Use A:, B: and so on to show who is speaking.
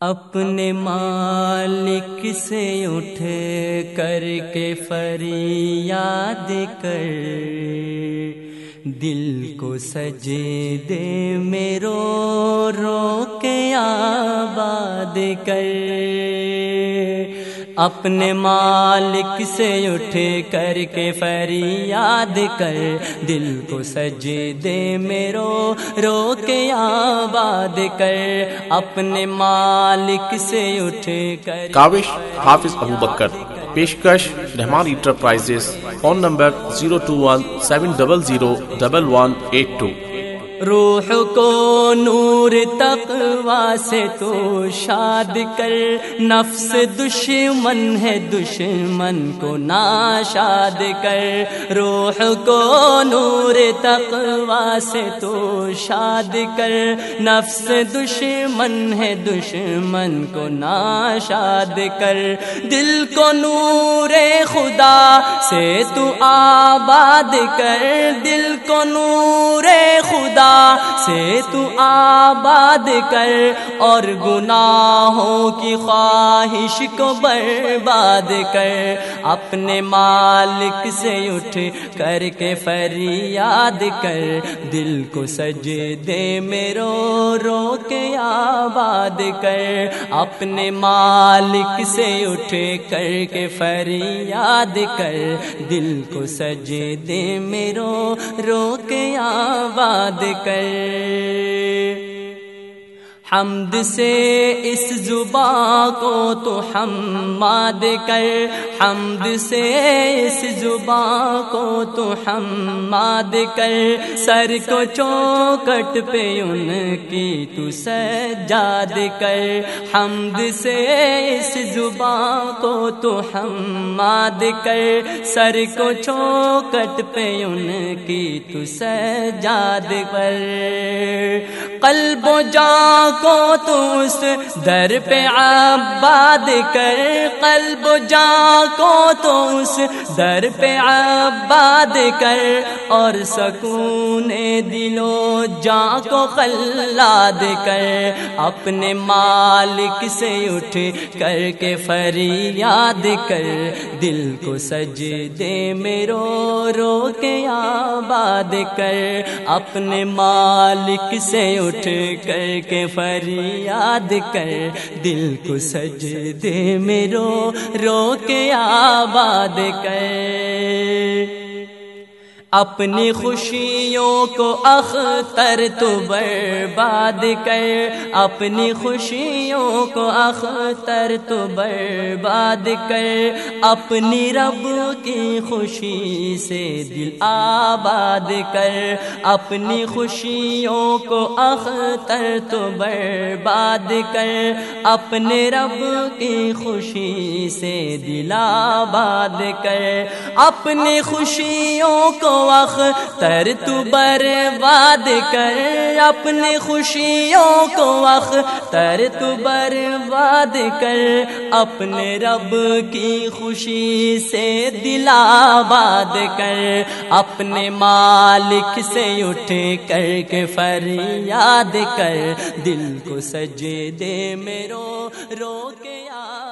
A: اپنے مالک سے اٹھ کر کے فریاد کر۔ دل کو سجے دے میرو رو کے آباد کر۔ اپنے مالک سے اٹھ کر کے فریاد کر، دل کو سجے دے میرو رو کے آباد کر۔ اپنے مالک سے اٹھ کر۔
B: کاوش حافظ ابو بکر پیشکش Rehman enterprises. Phone number zero two one seven double zero double one eight two.
A: روح کو نور تقوا سے تو شاد کر۔ نفس دشمن ہے، دشمن کو ناشاد کر۔ روح کو نور تقوا سے تو شاد کر۔ نفس دشمن ہے، دشمن کو ناشاد کر۔ دل کو نور خدا سے تو آباد کر دل کو نور خدا سے تو آباد کر اور گناہوں کی خواہش کو برباد کر اپنے مالک سے اٹھ کر کے فریاد کر دل کو سج دے میرو رو کے آباد کر اپنے مالک سے اٹھ کر کے فریاد کر دل کو سجدے دے میرو رو کے آباد کر۔ حمد سے اس زباں کو تو حماد کر، حمد سے اس زباں کو تو حماد کر۔ سر کو چوکٹ پہ ان کی تو سجاد کر۔ حمد سے اس زباں کو تو حماد کر۔ سر کو چوکٹ پہ ان کی تو سجاد کر۔ قلب و کو تو اس در پہ آباد کر، قلب جا کو تو اس در پہ آباد کر، اور سکون دلو جا کو خلاد کر، اپنے مالک سے اٹھ کر کے فریاد کر، دل کو سج دے میرو رو کے آباد کر، اپنے مالک سے اٹھ اٹھ کر کے فریاد کر دل کو سج دے میرو رو کے آباد کر۔ اپنی خوشیوں کو اختر تو برباد کر اپنی خوشیوں کو اختر تو برباد کر اپنی رب کی خوشی سے دل آباد کر اپنی خوشیوں کو اختر تو برباد کر اپنے رب کی خوشی سے دل آباد کر اپنی خوشیوں کو اختر تو برباد کر اپنی خوشیوں کو اختر تو برباد کر اپنے رب کی خوشی سے دل آباد کر اپنے مالک سے اٹھ کر کے فریاد کر دل کو سجے دے میرو رو کے آ